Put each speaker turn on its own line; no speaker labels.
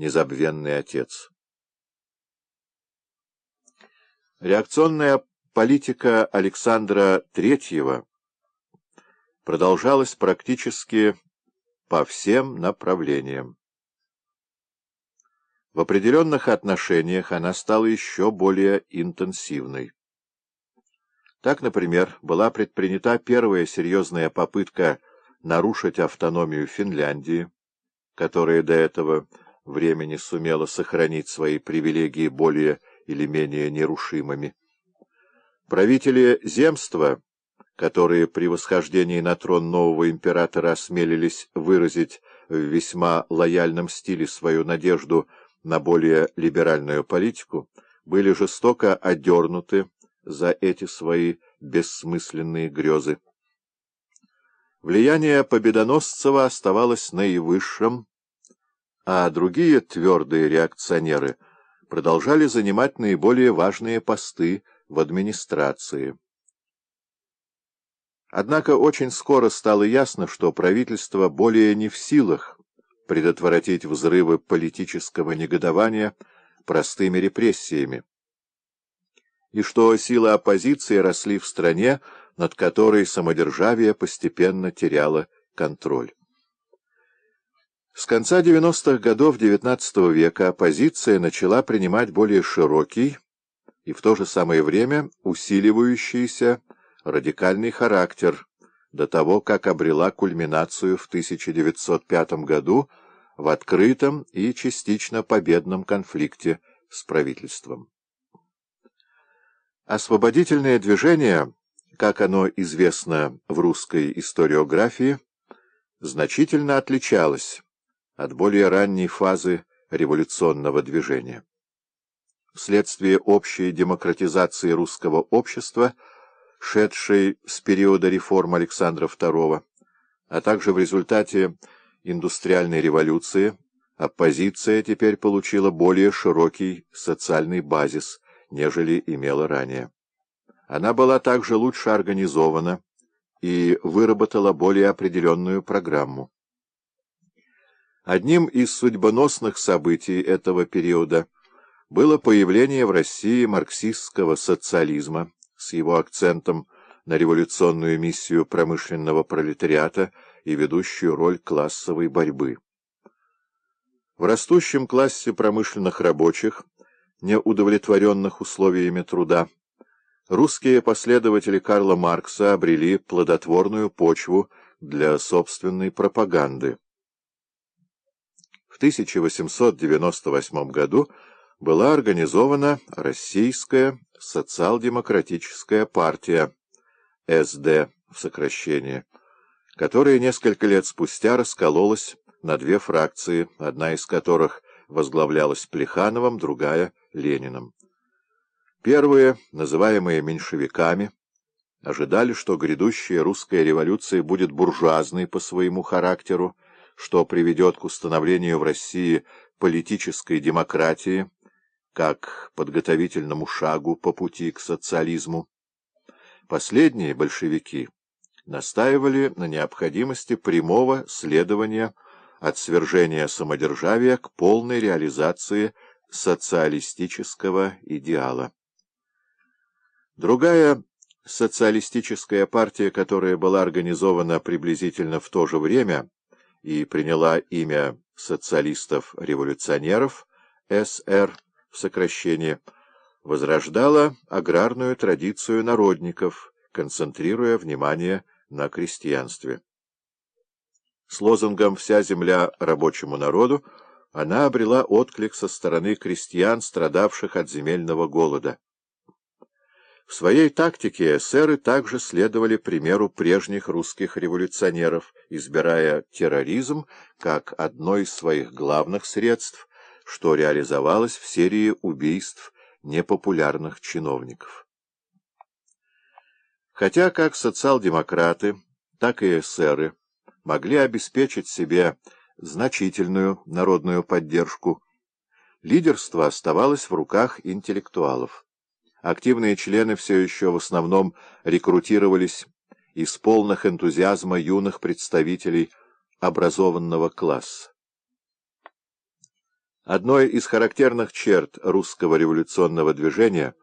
незабвенный отец. Реакционная политика Александра III продолжалась практически по всем направлениям. В определенных отношениях она стала еще более интенсивной. Так, например, была предпринята первая серьезная попытка нарушить автономию Финляндии, которая до этого времени сумела сохранить свои привилегии более или менее нерушимыми. Правители земства, которые при восхождении на трон нового императора осмелились выразить в весьма лояльном стиле свою надежду на более либеральную политику, были жестоко одернуты за эти свои бессмысленные грезы. Влияние Победоносцева оставалось наивысшим, а другие твердые реакционеры продолжали занимать наиболее важные посты в администрации. Однако очень скоро стало ясно, что правительство более не в силах предотвратить взрывы политического негодования простыми репрессиями, и что силы оппозиции росли в стране, над которой самодержавие постепенно теряло контроль. С конца 90-х годов XIX века оппозиция начала принимать более широкий и в то же самое время усиливающийся радикальный характер до того, как обрела кульминацию в 1905 году в открытом и частично победном конфликте с правительством. Освободительное движение, как оно известно в русской историографии, значительно отличалось от более ранней фазы революционного движения. Вследствие общей демократизации русского общества, шедшей с периода реформ Александра II, а также в результате индустриальной революции, оппозиция теперь получила более широкий социальный базис, нежели имела ранее. Она была также лучше организована и выработала более определенную программу. Одним из судьбоносных событий этого периода было появление в России марксистского социализма с его акцентом на революционную миссию промышленного пролетариата и ведущую роль классовой борьбы. В растущем классе промышленных рабочих, неудовлетворенных условиями труда, русские последователи Карла Маркса обрели плодотворную почву для собственной пропаганды. 1898 году была организована Российская социал-демократическая партия, СД в сокращении, которая несколько лет спустя раскололась на две фракции, одна из которых возглавлялась Плехановым, другая — Лениным. Первые, называемые меньшевиками, ожидали, что грядущая русская революция будет буржуазной по своему характеру, что приведет к установлению в России политической демократии как подготовительному шагу по пути к социализму. Последние большевики настаивали на необходимости прямого следования от свержения самодержавия к полной реализации социалистического идеала. Другая социалистическая партия, которая была организована приблизительно в то же время, и приняла имя социалистов-революционеров, СР в сокращении, возрождала аграрную традицию народников, концентрируя внимание на крестьянстве. С лозунгом «Вся земля рабочему народу» она обрела отклик со стороны крестьян, страдавших от земельного голода. В своей тактике эсеры также следовали примеру прежних русских революционеров, избирая терроризм как одно из своих главных средств, что реализовалось в серии убийств непопулярных чиновников. Хотя как социал-демократы, так и эсеры могли обеспечить себе значительную народную поддержку, лидерство оставалось в руках интеллектуалов. Активные члены все еще в основном рекрутировались из полных энтузиазма юных представителей образованного класса. Одной из характерных черт русского революционного движения